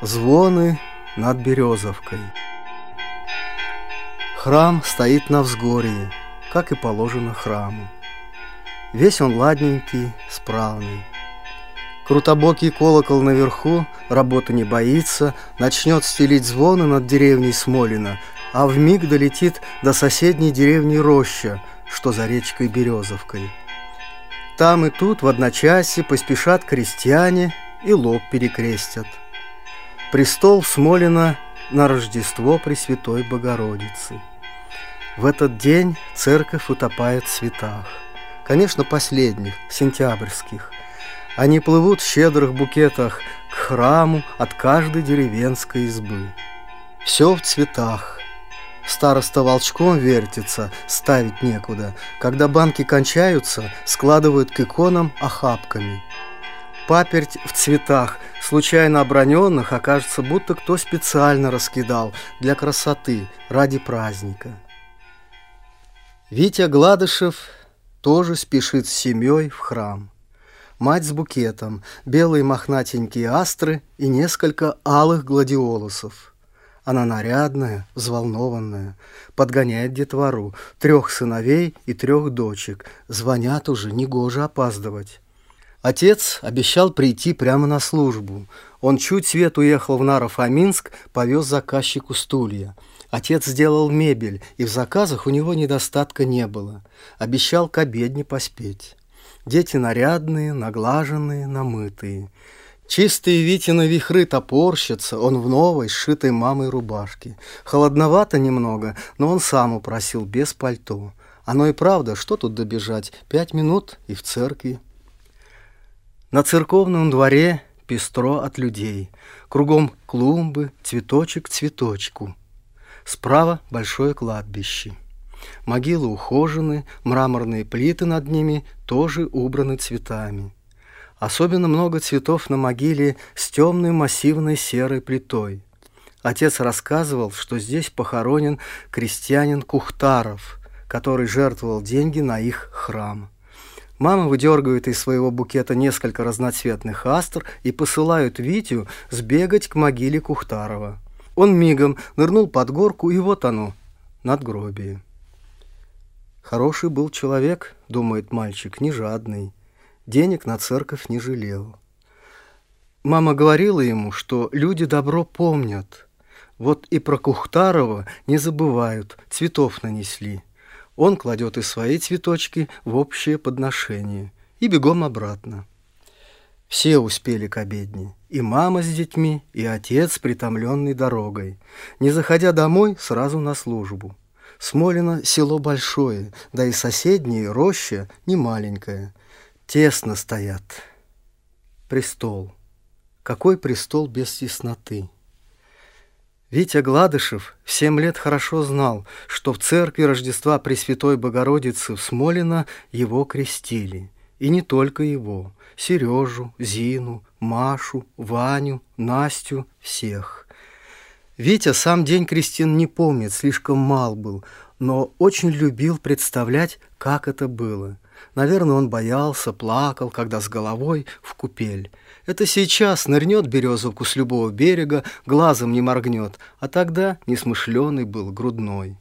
Звоны над Березовкой. Храм стоит на взгорье, как и положено храму. Весь он ладненький, справный. Крутобокий колокол наверху, работы не боится, начнет стелить звоны над деревней Смолина, а в миг долетит до соседней деревни Роща, что за речкой Березовкой. Там и тут в одночасье поспешат крестьяне и лоб перекрестят – Престол Смолина на Рождество Пресвятой Богородицы. В этот день церковь утопает в цветах. Конечно, последних, сентябрьских. Они плывут в щедрых букетах к храму от каждой деревенской избы. Все в цветах. Староста волчком вертится, ставить некуда. Когда банки кончаются, складывают к иконам охапками – Паперть в цветах, случайно оброненных, окажется, будто кто специально раскидал для красоты, ради праздника. Витя Гладышев тоже спешит с семьей в храм. Мать с букетом, белые мохнатенькие астры и несколько алых гладиолусов. Она нарядная, взволнованная, подгоняет детвору, трех сыновей и трех дочек. Звонят уже, негоже опаздывать. Отец обещал прийти прямо на службу. Он чуть свет уехал в Наро-Фоминск, повез заказчику стулья. Отец сделал мебель, и в заказах у него недостатка не было. Обещал к обедне поспеть. Дети нарядные, наглаженные, намытые. Чистые Витины вихры топорщатся, он в новой, сшитой мамой рубашке. Холодновато немного, но он сам упросил без пальто. Оно и правда, что тут добежать? Пять минут и в церкви. На церковном дворе пестро от людей. Кругом клумбы, цветочек к цветочку. Справа большое кладбище. Могилы ухожены, мраморные плиты над ними тоже убраны цветами. Особенно много цветов на могиле с темной массивной серой плитой. Отец рассказывал, что здесь похоронен крестьянин Кухтаров, который жертвовал деньги на их храм. Мама выдергивает из своего букета несколько разноцветных астр и посылают Витю сбегать к могиле Кухтарова. Он мигом нырнул под горку, и вот оно, надгробие. Хороший был человек, думает мальчик, не жадный. Денег на церковь не жалел. Мама говорила ему, что люди добро помнят. Вот и про Кухтарова не забывают, цветов нанесли. Он кладет и свои цветочки в общее подношение и бегом обратно. Все успели к обедне, и мама с детьми, и отец, притомленный дорогой. Не заходя домой, сразу на службу. Смолино село большое, да и соседние роща не маленькая. Тесно стоят. Престол. Какой престол без тесноты? Витя Гладышев в семь лет хорошо знал, что в церкви Рождества Пресвятой Богородицы в Смолино его крестили. И не только его. Сережу, Зину, Машу, Ваню, Настю, всех. Витя сам день крестин не помнит, слишком мал был, но очень любил представлять, как это было. Наверное, он боялся, плакал, когда с головой в купель. Это сейчас нырнет березовку с любого берега, глазом не моргнет, а тогда несмышленый был грудной.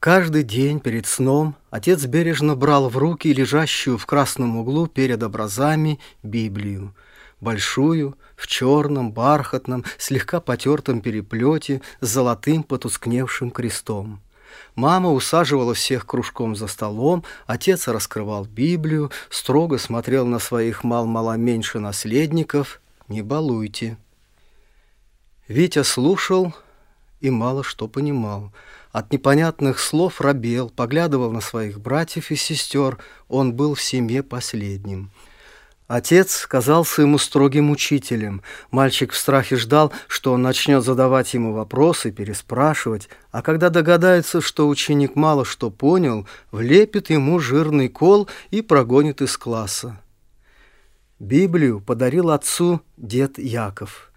Каждый день перед сном отец бережно брал в руки лежащую в красном углу перед образами Библию. Большую, в черном, бархатном, слегка потертом переплете с золотым потускневшим крестом. Мама усаживала всех кружком за столом, отец раскрывал Библию, строго смотрел на своих мал-мало меньше наследников. «Не балуйте». Витя слушал и мало что понимал. От непонятных слов робел, поглядывал на своих братьев и сестер. Он был в семье последним. Отец казался ему строгим учителем. Мальчик в страхе ждал, что он начнет задавать ему вопросы, переспрашивать, а когда догадается, что ученик мало что понял, влепит ему жирный кол и прогонит из класса. Библию подарил отцу дед Яков.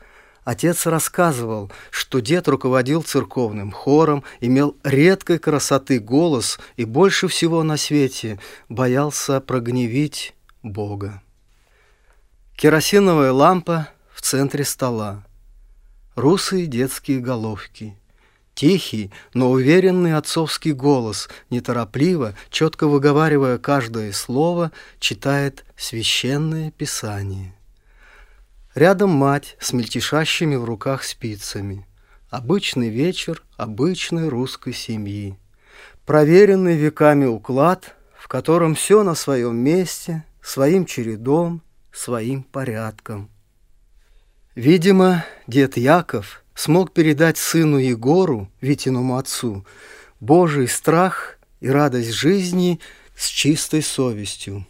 Отец рассказывал, что дед руководил церковным хором, имел редкой красоты голос и больше всего на свете боялся прогневить Бога. Керосиновая лампа в центре стола. русые детские головки. Тихий, но уверенный отцовский голос, неторопливо, четко выговаривая каждое слово, читает священное писание. Рядом мать с мельтешащими в руках спицами. Обычный вечер обычной русской семьи. Проверенный веками уклад, в котором все на своем месте, своим чередом, своим порядком. Видимо, дед Яков смог передать сыну Егору, Витиному отцу, Божий страх и радость жизни с чистой совестью.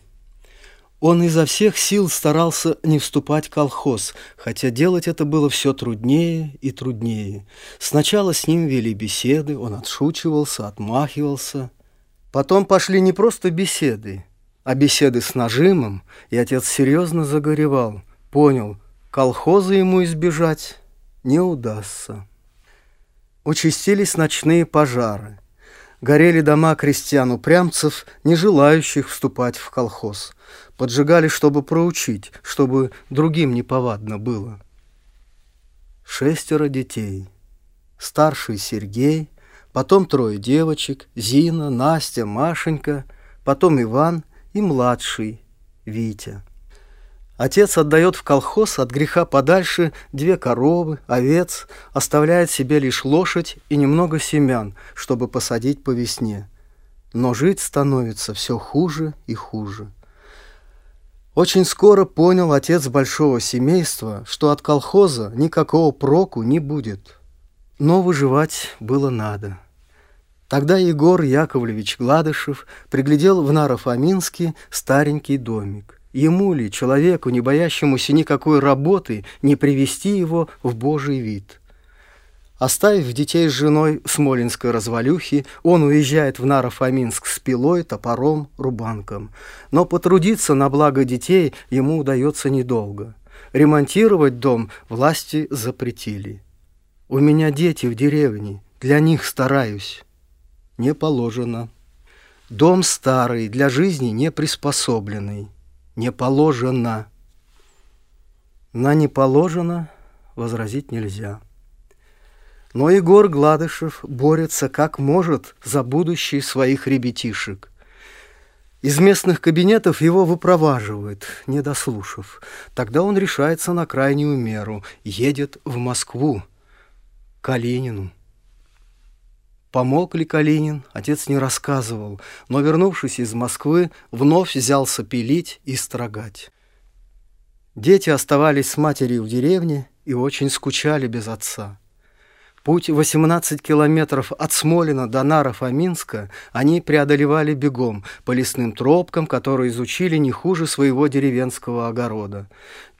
Он изо всех сил старался не вступать в колхоз, хотя делать это было все труднее и труднее. Сначала с ним вели беседы, он отшучивался, отмахивался. Потом пошли не просто беседы, а беседы с нажимом, и отец серьезно загоревал, понял, колхоза ему избежать не удастся. Участились ночные пожары. Горели дома крестьян-упрямцев, не желающих вступать в колхоз. Поджигали, чтобы проучить, чтобы другим неповадно было. Шестеро детей. Старший Сергей, потом трое девочек, Зина, Настя, Машенька, потом Иван и младший Витя. Отец отдает в колхоз от греха подальше две коровы, овец, оставляет себе лишь лошадь и немного семян, чтобы посадить по весне. Но жить становится все хуже и хуже. Очень скоро понял отец большого семейства, что от колхоза никакого проку не будет. Но выживать было надо. Тогда Егор Яковлевич Гладышев приглядел в Нарофоминске старенький домик. Ему ли, человеку, не боящемуся никакой работы, не привести его в божий вид? Оставив детей с женой в смолинской развалюхе, он уезжает в Нарофоминск с пилой, топором, рубанком. Но потрудиться на благо детей ему удается недолго. Ремонтировать дом власти запретили. «У меня дети в деревне, для них стараюсь». Не положено. Дом старый, для жизни не приспособленный не положено. На не положено возразить нельзя. Но Егор Гладышев борется как может за будущее своих ребятишек. Из местных кабинетов его выпроваживают, не дослушав. Тогда он решается на крайнюю меру, едет в Москву, к Калинину. Помог ли Калинин, отец не рассказывал, но, вернувшись из Москвы, вновь взялся пилить и строгать. Дети оставались с матерью в деревне и очень скучали без отца. Путь 18 километров от Смолина до Наров-Аминска они преодолевали бегом по лесным тропкам, которые изучили не хуже своего деревенского огорода.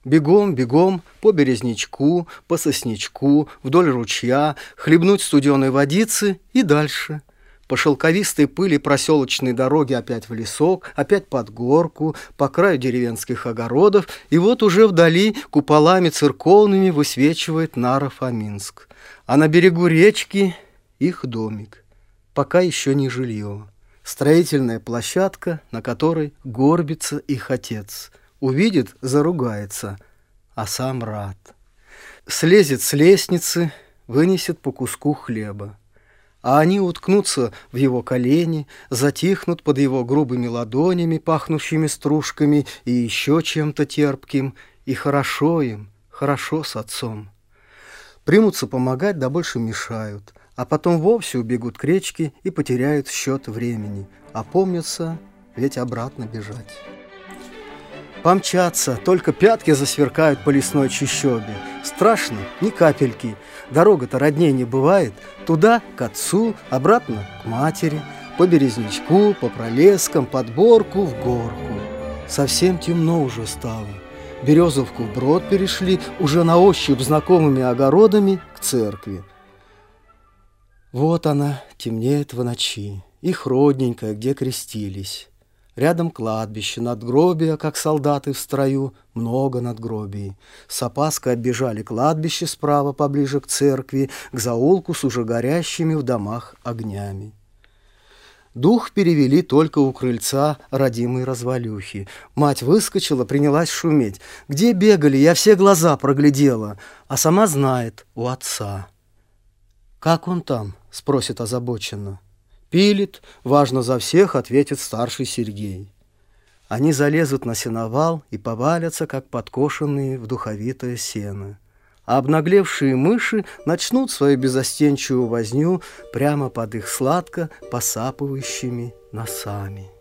Бегом, бегом, по березничку, по сосничку, вдоль ручья, хлебнуть студеной водицы и дальше. По шелковистой пыли проселочной дороги опять в лесок, опять под горку, по краю деревенских огородов, и вот уже вдали куполами церковными высвечивает Наров-Аминск. А на берегу речки их домик, пока еще не жилье. Строительная площадка, на которой горбится их отец – Увидит, заругается, а сам рад. Слезет с лестницы, вынесет по куску хлеба. А они уткнутся в его колени, затихнут под его грубыми ладонями, пахнущими стружками и еще чем-то терпким, и хорошо им, хорошо с отцом. Примутся помогать, да больше мешают, а потом вовсе убегут к речке и потеряют счет времени, а помнятся ведь обратно бежать. Помчаться, только пятки засверкают по лесной чащобе. Страшно, ни капельки. Дорога-то родней не бывает. Туда, к отцу, обратно к матери. По березничку, по пролескам, под борку, в горку. Совсем темно уже стало. Березовку брод перешли, уже на ощупь знакомыми огородами к церкви. Вот она, темнеет в ночи, их родненькая, где крестились. Рядом кладбище, надгробия, как солдаты в строю, много надгробий. С опаской оббежали кладбище справа, поближе к церкви, к заулку с уже горящими в домах огнями. Дух перевели только у крыльца родимой развалюхи. Мать выскочила, принялась шуметь. «Где бегали? Я все глаза проглядела!» А сама знает, у отца. «Как он там?» — спросит озабоченно. «Пилит, важно за всех», — ответит старший Сергей. Они залезут на сеновал и повалятся, как подкошенные в духовитое сено. А обнаглевшие мыши начнут свою безостенчивую возню прямо под их сладко посапывающими носами.